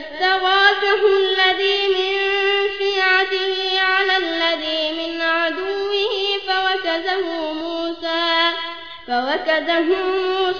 فاستغاثه الذي من شيعته على الذي من عدوه فوكزه موسى فوكزه موسى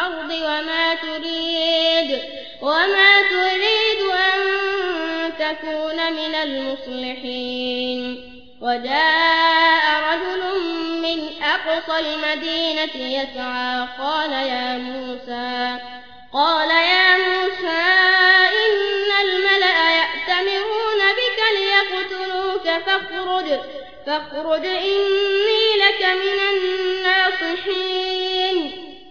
الأرض وما تريد وما تريد أن تكون من المصلحين. وجاء رجل من أقصى المدينة يسعى قال يا موسى قال يا موسى إن الملأ يأتمرون بك ليقتلوك فاخرج فاخرج إني لك من الناصحين